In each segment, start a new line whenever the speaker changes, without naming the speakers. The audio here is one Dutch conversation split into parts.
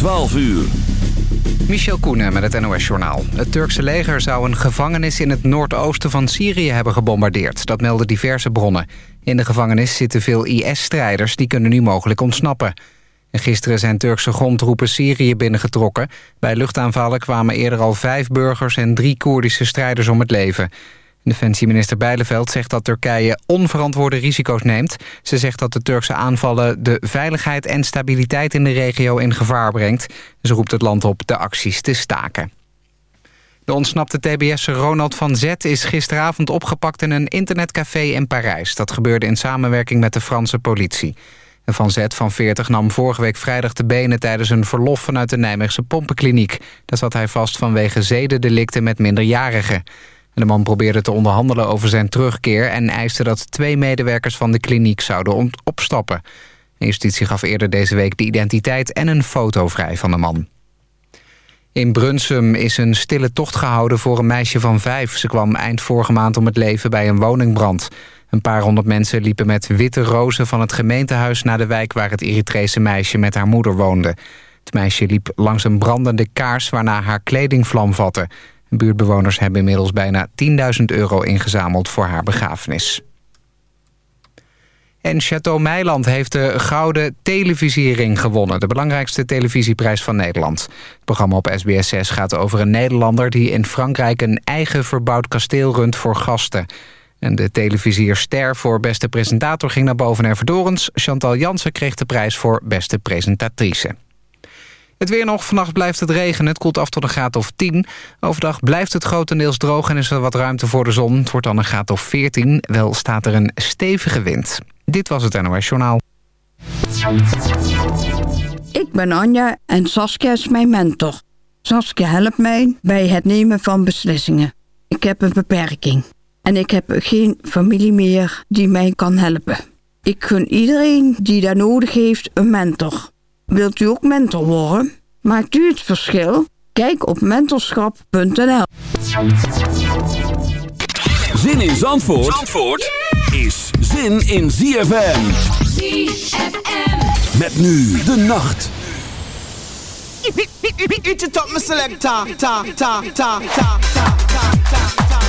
12 uur.
Michel Koenen met het NOS-journaal. Het Turkse leger zou een gevangenis in het noordoosten van Syrië hebben gebombardeerd. Dat melden diverse bronnen. In de gevangenis zitten veel IS-strijders, die kunnen nu mogelijk ontsnappen. En gisteren zijn Turkse grondtroepen Syrië binnengetrokken. Bij luchtaanvallen kwamen eerder al vijf burgers en drie Koerdische strijders om het leven. Defensieminister Bijleveld zegt dat Turkije onverantwoorde risico's neemt. Ze zegt dat de Turkse aanvallen de veiligheid en stabiliteit in de regio in gevaar brengt. Ze roept het land op de acties te staken. De ontsnapte TBS'er Ronald van Zet is gisteravond opgepakt in een internetcafé in Parijs. Dat gebeurde in samenwerking met de Franse politie. Van Zet van 40 nam vorige week vrijdag de benen tijdens een verlof vanuit de Nijmeegse pompenkliniek. Daar zat hij vast vanwege zedendelicten met minderjarigen. De man probeerde te onderhandelen over zijn terugkeer... en eiste dat twee medewerkers van de kliniek zouden opstappen. De justitie gaf eerder deze week de identiteit en een foto vrij van de man. In Brunsum is een stille tocht gehouden voor een meisje van vijf. Ze kwam eind vorige maand om het leven bij een woningbrand. Een paar honderd mensen liepen met witte rozen van het gemeentehuis... naar de wijk waar het Eritrese meisje met haar moeder woonde. Het meisje liep langs een brandende kaars waarna haar kleding vlam vatte. Buurtbewoners hebben inmiddels bijna 10.000 euro ingezameld voor haar begrafenis. En Chateau Meiland heeft de Gouden Televisiering gewonnen. De belangrijkste televisieprijs van Nederland. Het programma op SBS6 gaat over een Nederlander... die in Frankrijk een eigen verbouwd kasteel runt voor gasten. En de televisier Ster voor beste presentator ging naar boven en verdorens. Chantal Jansen kreeg de prijs voor beste presentatrice. Het weer nog. Vannacht blijft het regenen. Het koelt af tot een graad of 10. Overdag blijft het grotendeels droog en is er wat ruimte voor de zon. Het wordt dan een graad of 14. Wel staat er een stevige wind. Dit was het NOS Journaal.
Ik ben Anja en Saskia is mijn mentor. Saskia helpt mij bij het nemen van beslissingen. Ik heb een beperking. En ik heb geen familie meer die mij kan helpen. Ik gun iedereen die daar nodig heeft een mentor. Wilt u ook mentor worden? Maakt u het verschil? Kijk op mentorschap.nl
Zin in Zandvoort, Zandvoort is zin in ZFM. ZFM. Met nu de nacht. Eat it up, my selector. Ta, ta, ta, ta, ta, ta, ta.
disc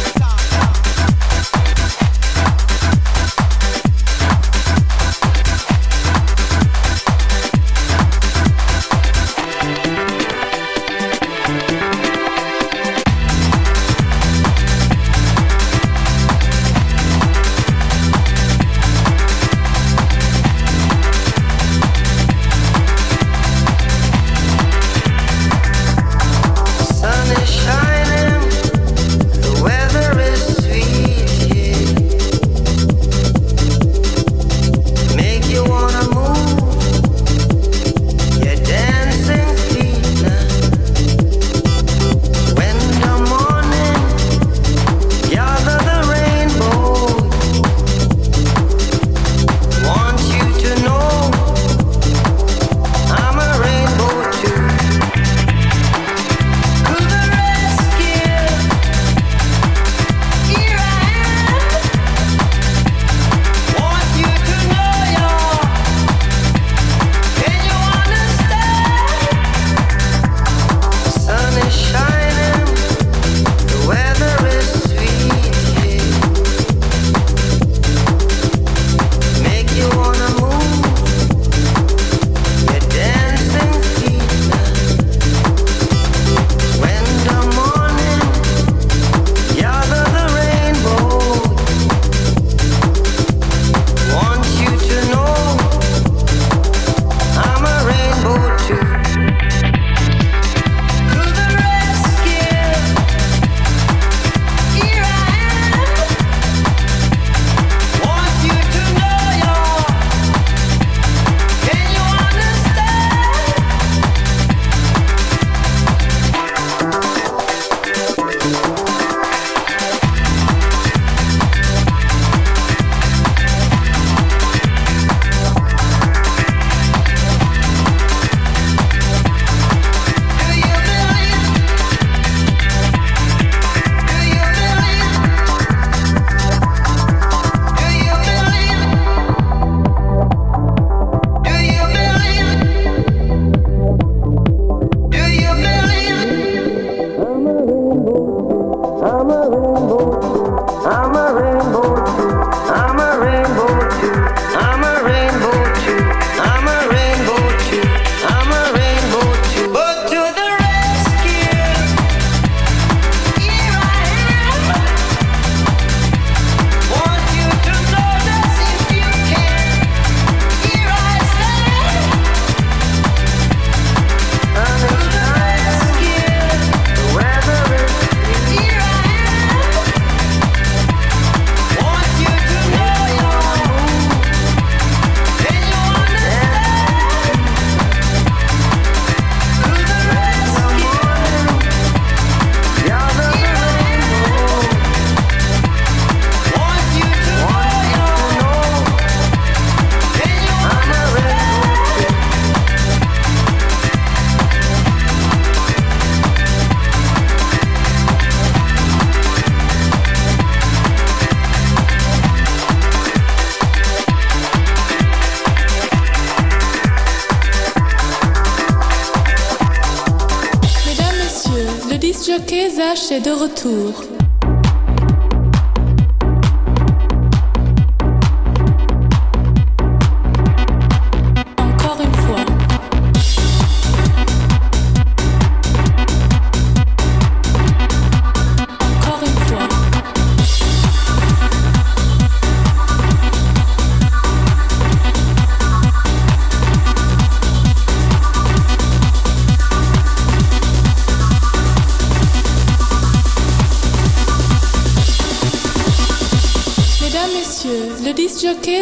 de retour.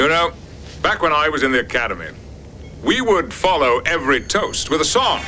You know, back when I was in the academy, we would follow every toast with a song.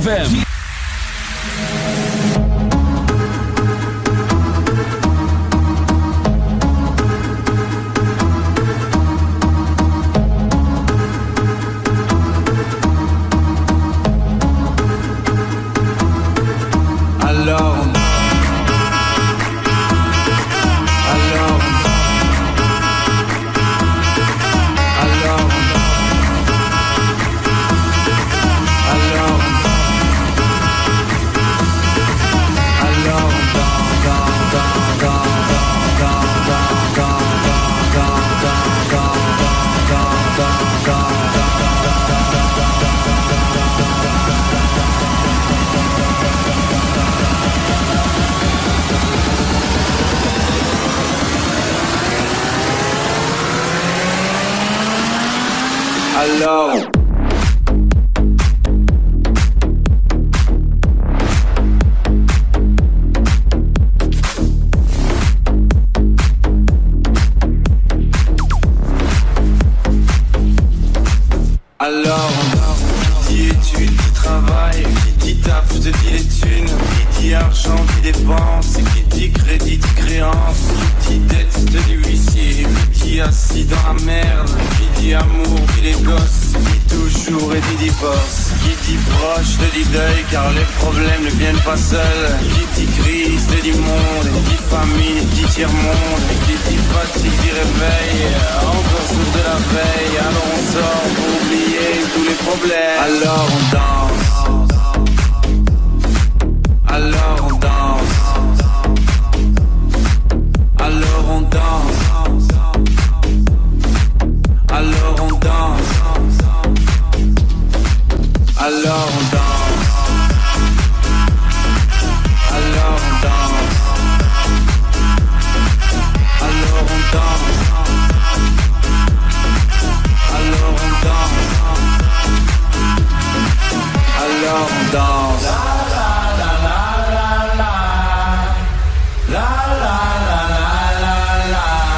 ZFM.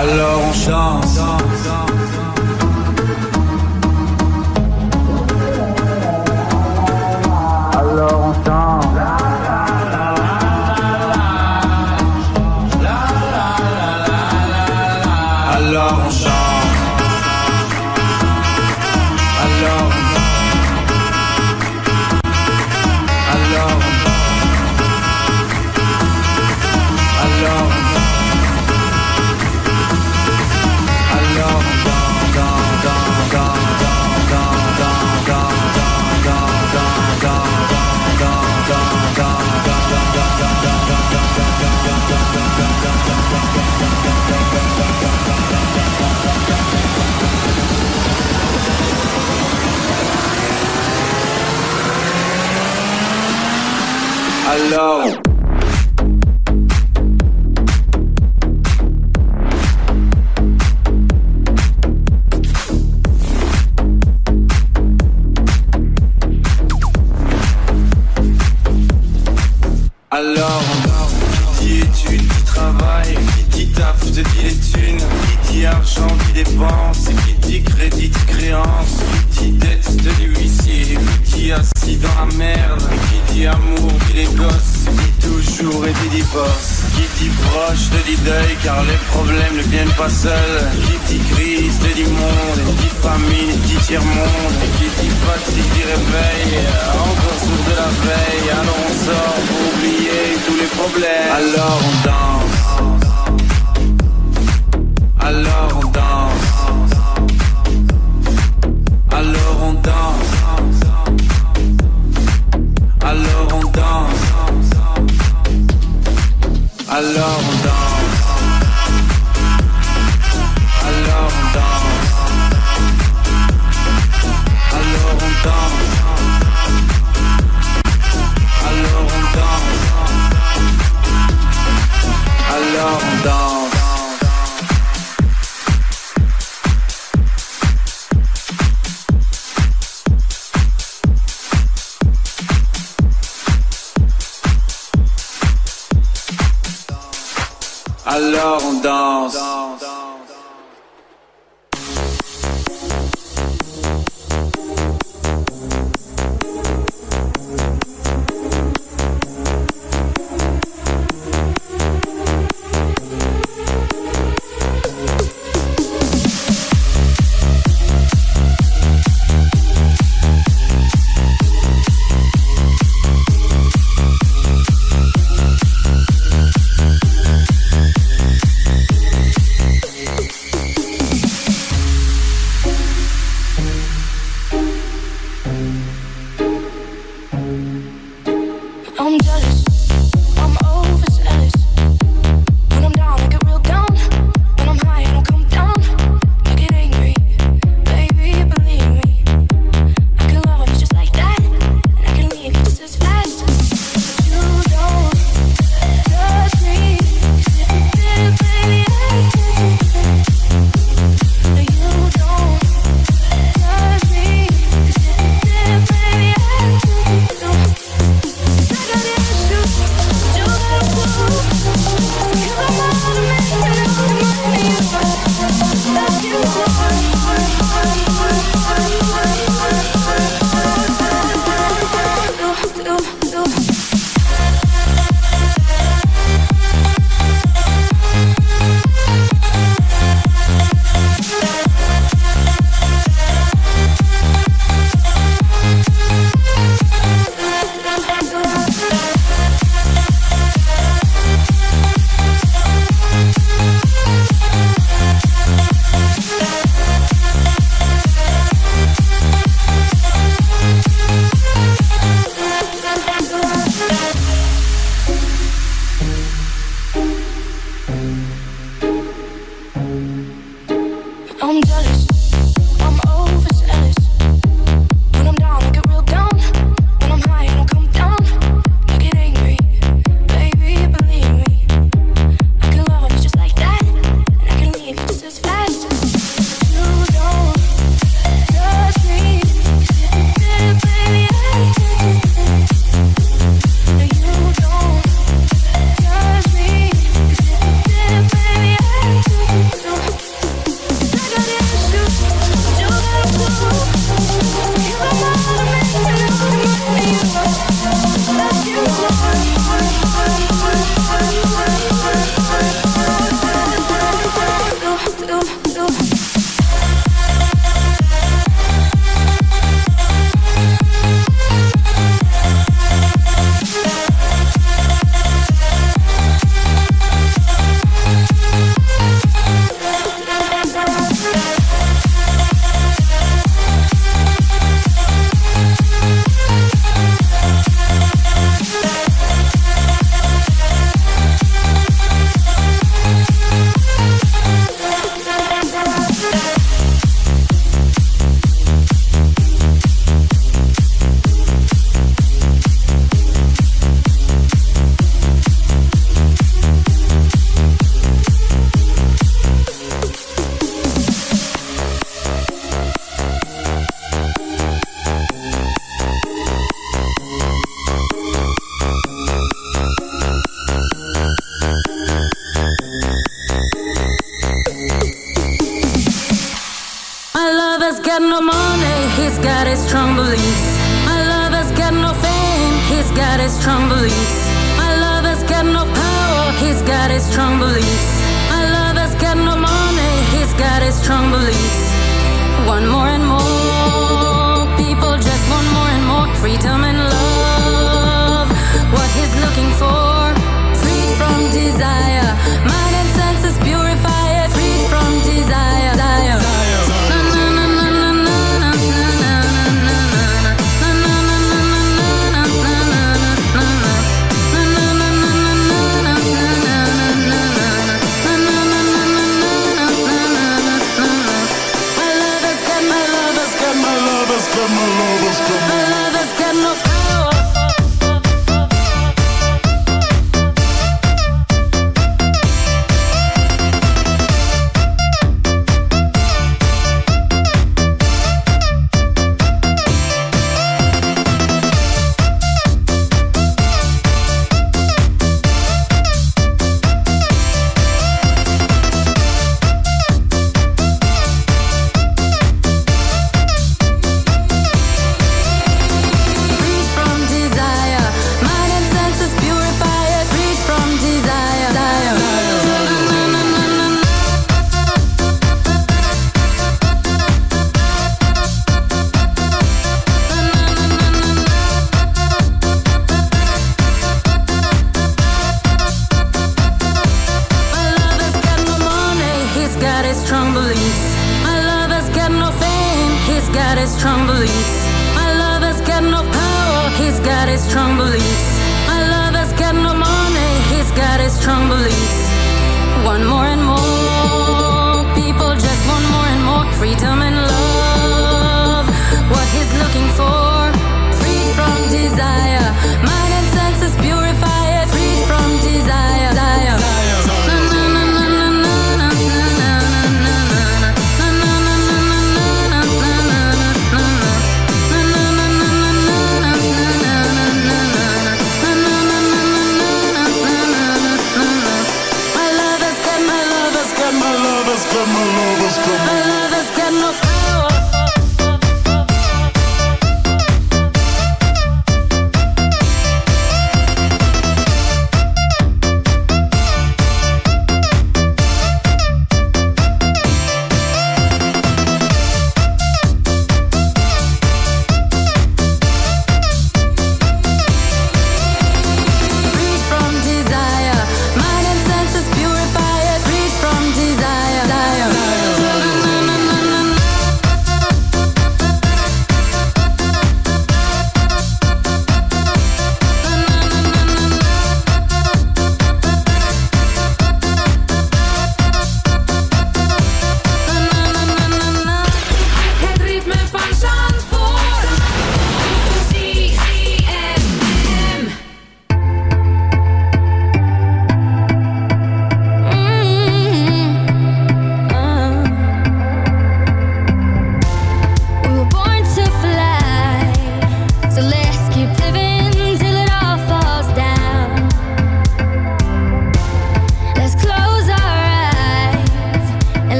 Alors on chante. Não. pas seul. Qui dit crise, te dit monde Qui famine, qui tiers-monde Qui dit fatigue, qui réveille. Encore sourd de la veille. Alors on sort pour oublier tous les problèmes. Alors on danse.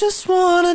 just
wanna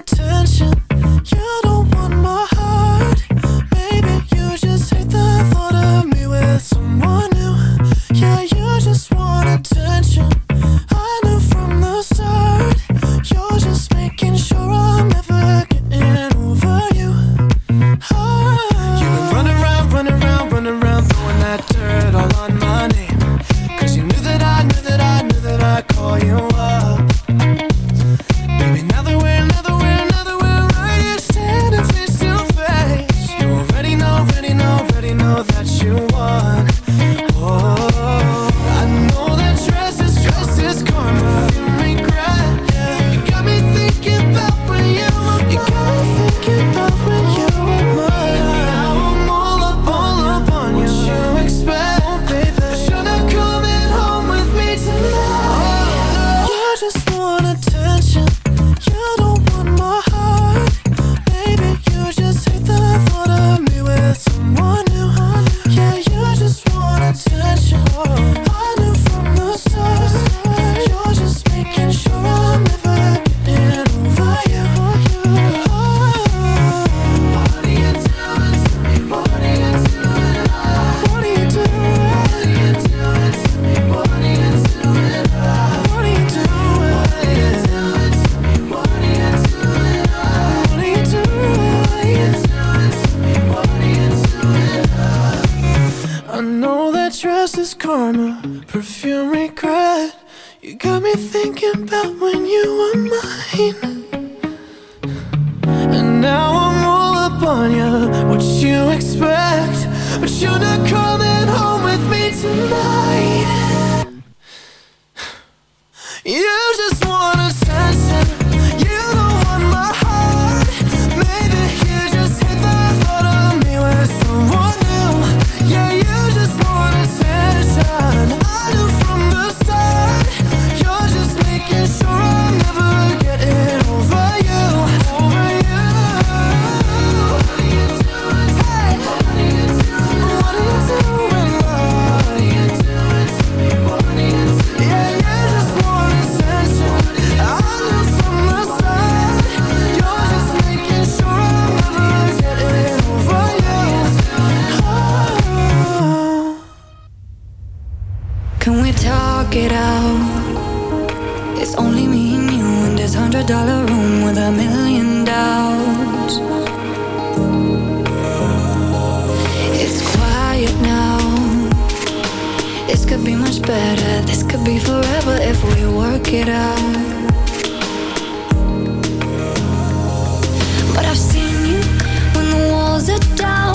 This could be much better. This could be forever if we work it out. But I've seen you when the walls are down.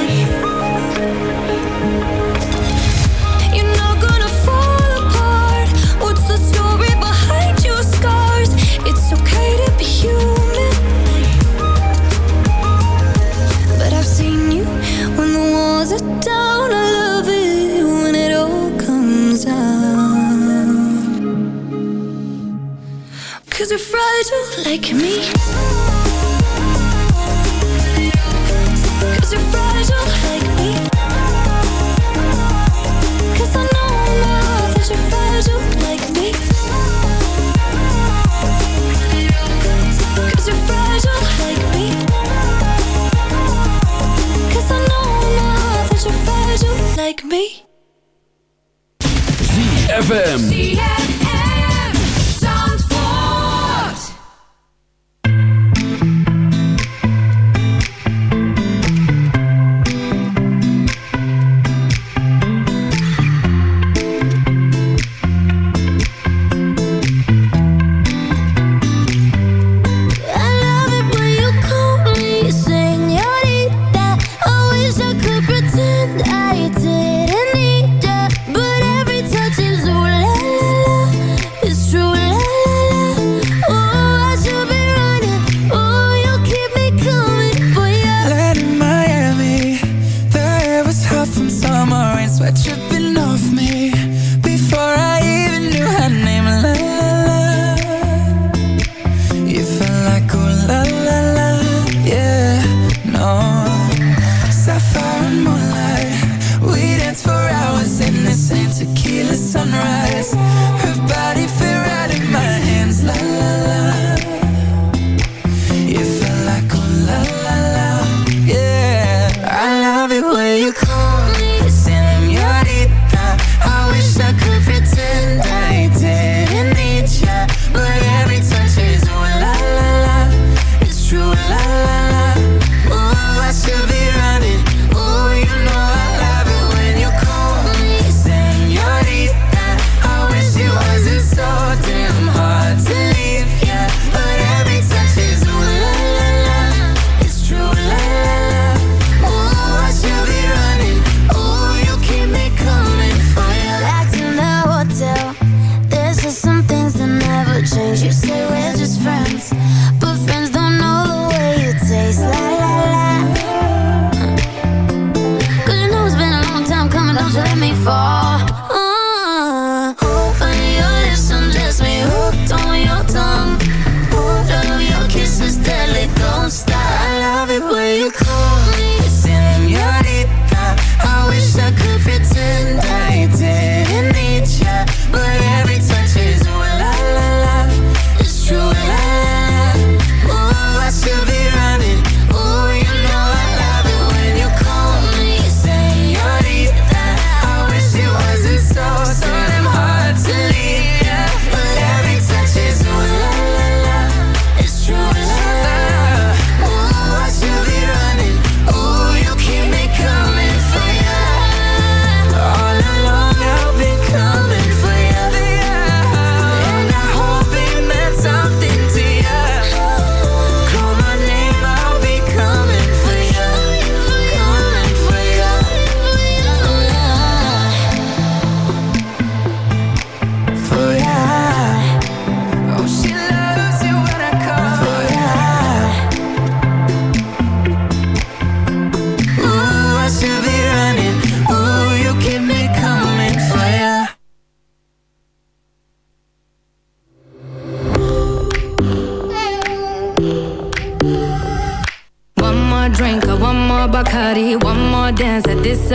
like me. Fragile like me. Cause I know that you're fragile like me. You're fragile like me. Cause I know that you're fragile like me.
ZFM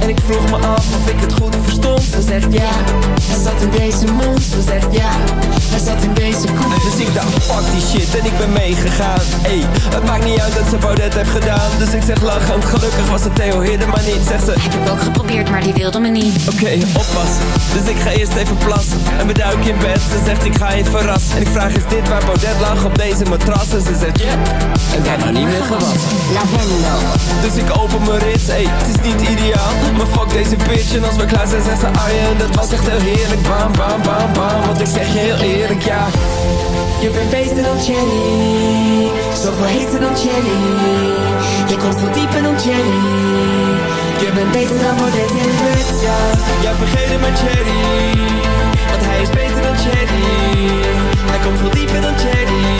En ik vroeg me af of ik het goed verstond. Ze zegt ja, hij zat in deze mond. Ze zegt ja, hij zat in deze koek Dus ik dacht fuck die shit en ik ben meegegaan. Ey, het maakt niet uit dat ze Baudet heeft gedaan. Dus ik zeg lachend, gelukkig was het Theo Hidden maar niet Zegt ze,
Heb ik ook geprobeerd maar die wilde me niet.
Oké, oppassen. Dus ik ga eerst even plassen En we duiken in bed, ze zegt ik ga je verrassen En ik vraag is dit waar Baudet lag op deze matras? En ze zegt ja, en daarna niet meer gewassen
Lavendel.
Dus ik open mijn rits, ey, het is niet ideaal Maar fuck deze bitch. En als we klaar zijn zegt ze Arjen Dat was echt heel heerlijk, bam bam bam bam Want ik zeg je heel eerlijk, ja. Je bent beter dan Jenny. Zoveel heter dan Jenny. Je komt veel dieper dan Jenny. Je bent beter dan Baudet in bed, ja. Ja, vergeet het maar Jenny. Want hij is beter dan Jenny. Hij komt veel dieper dan Jenny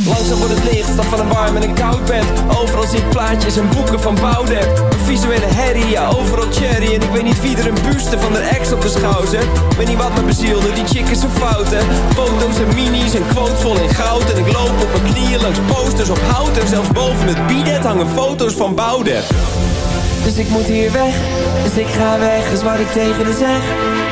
Langzaam wordt het licht, stap van een warm en een koud bed. Overal ik plaatjes en boeken van Boudewijn Een visuele herrie, ja overal cherry. En ik weet niet wie er een buste van de ex op de schouw zet Weet niet wat me bezielde, die chick is zo fout hè Foto's en minis en quotes vol in goud. En ik loop op mijn knieën langs posters op hout. En zelfs boven het bidet hangen foto's van Boudewijn dus ik moet hier weg, dus ik ga weg, is wat ik tegen haar zeg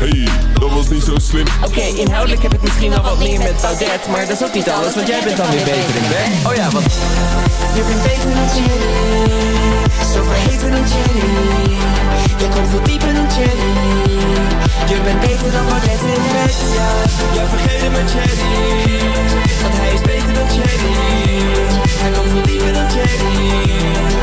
Hey, dat was niet zo slim.
Oké, inhoudelijk heb ik misschien al wat meer met Baudet Maar dat is ook niet alles, want jij bent dan weer beter in bed. Oh ja, want Je bent beter dan Jenny Zo verheven dan Jenny Je komt veel dieper dan Jenny Je bent beter dan Baudet in bed, ja Ja, vergeet het met Jenny Want hij is beter dan Jenny Hij komt veel dieper dan Jenny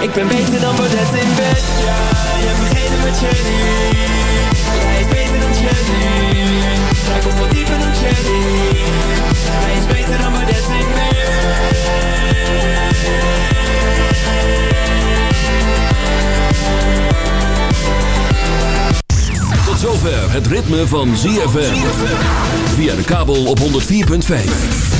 Ik ben beter dan Baudet in bed. Ja, je vergeet het met Cherry Hij is beter dan Cherry Hij komt veel dieper dan Cherry Hij is beter dan Baudet in bed.
Tot zover het ritme van ZFM. Via de kabel op 104.5.